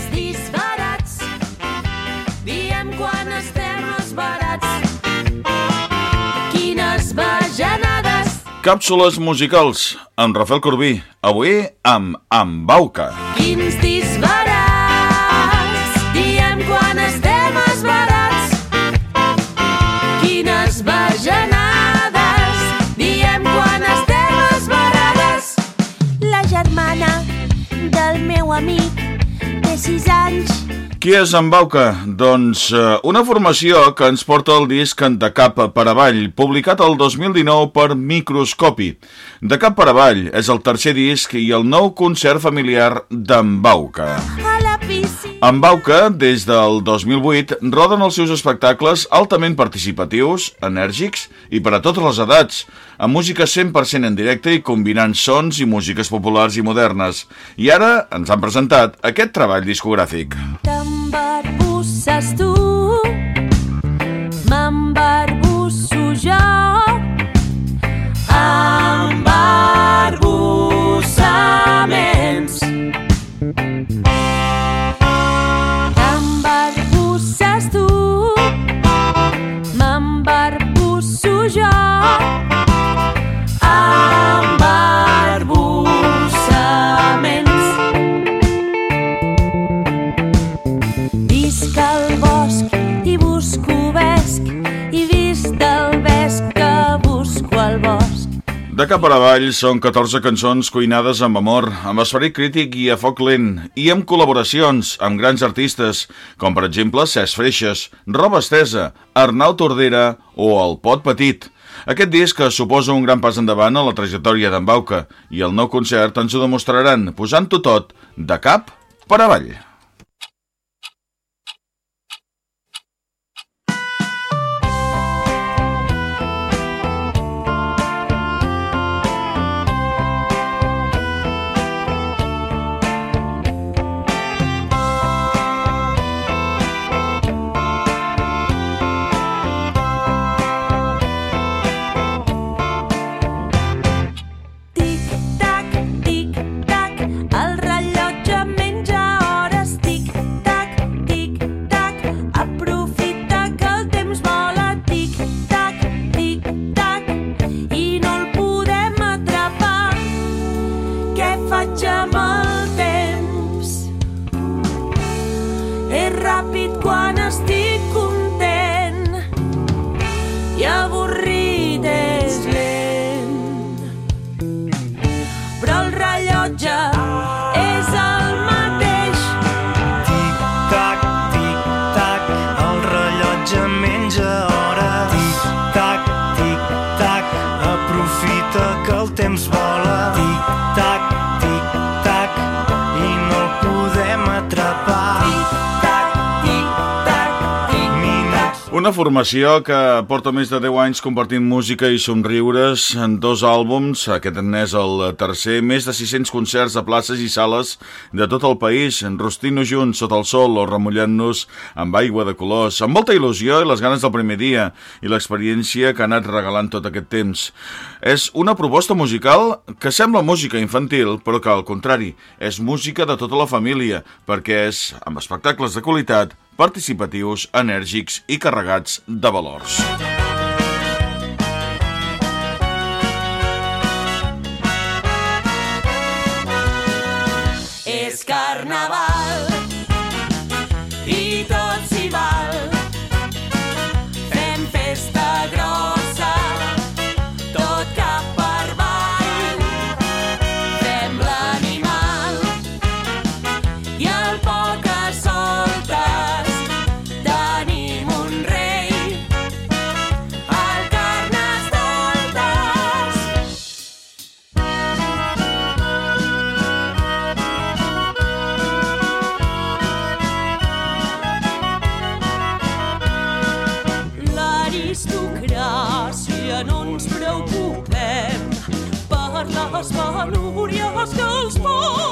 Quins disbarats diem quan estem esbarats. Quines bajanades Càpsules musicals amb Rafael Corbí. Avui amb amb Bauca. Quins disbarats diem quan estem esbarats. Quines bajanades diem quan estem esbarades. La germana del meu amic té sis anys. Qui és en Bauca? Doncs eh, una formació que ens porta el disc De cap per avall, publicat el 2019 per Microscopi. De cap per avall és el tercer disc i el nou concert familiar d'en Bauca. A la piscina. En Bauca, des del 2008, roden els seus espectacles altament participatius, enèrgics i per a totes les edats, amb música 100% en directe i combinant sons i músiques populars i modernes. I ara ens han presentat aquest treball discogràfic. T'embarbusses tu, De cap per avall són 14 cançons cuinades amb amor, amb esperit crític i a foc lent, i amb col·laboracions amb grans artistes, com per exemple Cesc Freixes, Roba Estesa, Arnau Tordera o El Pot Petit. Aquest disc suposa un gran pas endavant a la trajectòria d'en Bauca i el nou concert ens ho demostraran posant-ho tot de cap per avall. Una formació que porta més de 10 anys compartint música i somriures en dos àlbums, aquest n'és el tercer, més de 600 concerts a places i sales de tot el país, enrostint-nos junts sota el sol o remullant-nos amb aigua de colors, amb molta il·lusió i les ganes del primer dia i l'experiència que ha anat regalant tot aquest temps. És una proposta musical que sembla música infantil, però que al contrari, és música de tota la família, perquè és amb espectacles de qualitat participatius, enèrgics i carregats de valors. És carnaval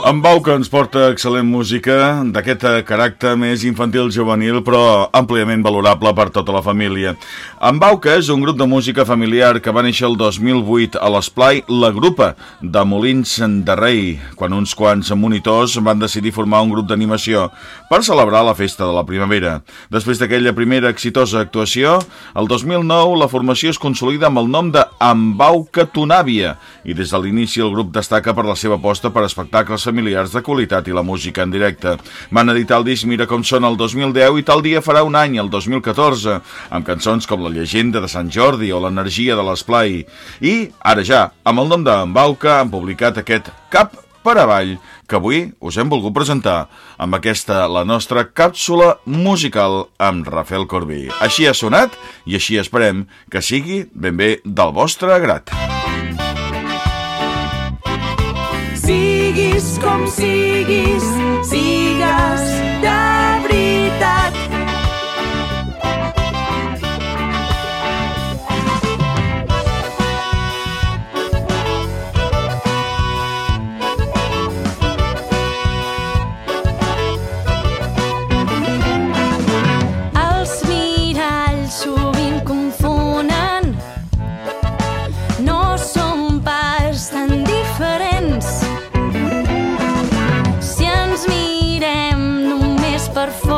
En Bauca ens porta excel·lent música d'aquest caràcter més infantil juvenil però àmpliament valorable per tota la família. En Bauca és un grup de música familiar que va néixer el 2008 a l'Esplai La Grupa de Molins de Rei, quan uns quants monitors van decidir formar un grup d'animació per celebrar la festa de la primavera. Després d'aquella primera exitosa actuació, el 2009 la formació es consolida amb el nom de Embauca Tonàvia i des de l'inici el grup destaca per la seva aposta per espectacles familiars de qualitat i la música en directe. Van editar el disc Mira com són el 2010 i tal dia farà un any, el 2014, amb cançons com La llegenda de Sant Jordi o L'energia de l'esplai. I, ara ja, amb el nom de Bauca, han publicat aquest Cap per avall, que avui us hem volgut presentar amb aquesta, la nostra càpsula musical amb Rafael Corbí. Així ha sonat i així esperem que sigui ben bé del vostre agrat. mums sīgīs, sīgās dārsts. Per fora,